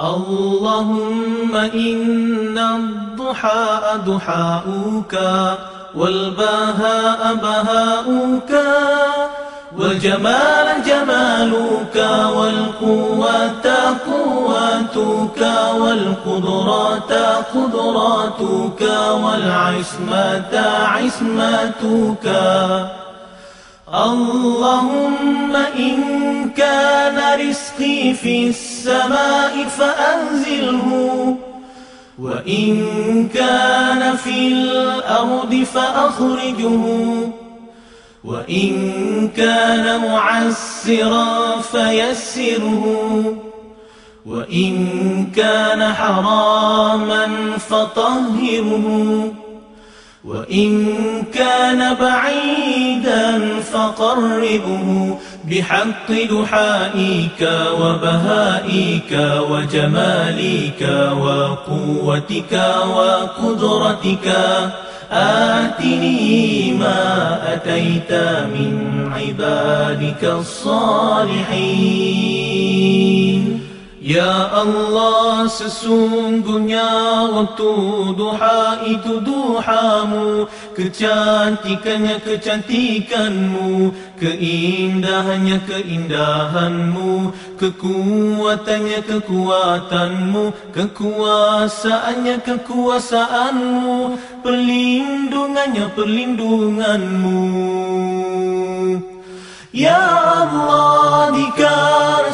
اللهم إن الضحى ضحاؤك والبهاء بهاؤك والجمال جمالك والقوة قوتك والقدرات قدراتك والعصمة عصمتك اللهم إن كان رزقي في السماء فأنزله وإن كان في الأرض فأخرجه وإن كان معسرا فيسره وإن كان حراما فطهره وإن كان بعيدا فقربه بحق دحائك وبهائك وجمالك وقوتك وقدرتك. آتني ما أتيت من عبادك الصالحين. Ya Allah sesungguhnya waktu duha itu duhamu Kecantikannya kecantikanmu Keindahannya keindahanmu Kekuatannya kekuatanmu Kekuasaannya kekuasaanmu Perlindungannya perlindunganmu. Ya Allah jika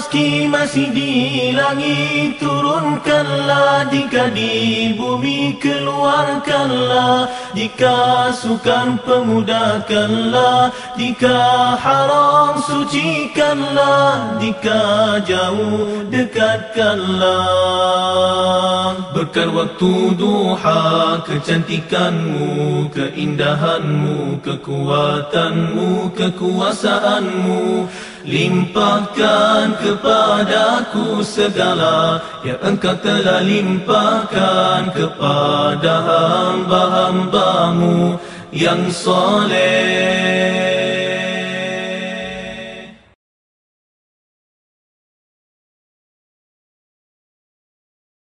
rezeki masih di langit turunkanlah Jika di bumi keluarkanlah. Jika sukan pemudahkanlah Jika haram sucikanlah Jika jauh dekatkanlah. Berkat waktu duha kecantikanmu Keindahanmu, kekuatanmu, kekuasaanmu Limpahkan kepadaku segala Yang engkau telah limpahkan kepada hamba-hambamu Yang soleh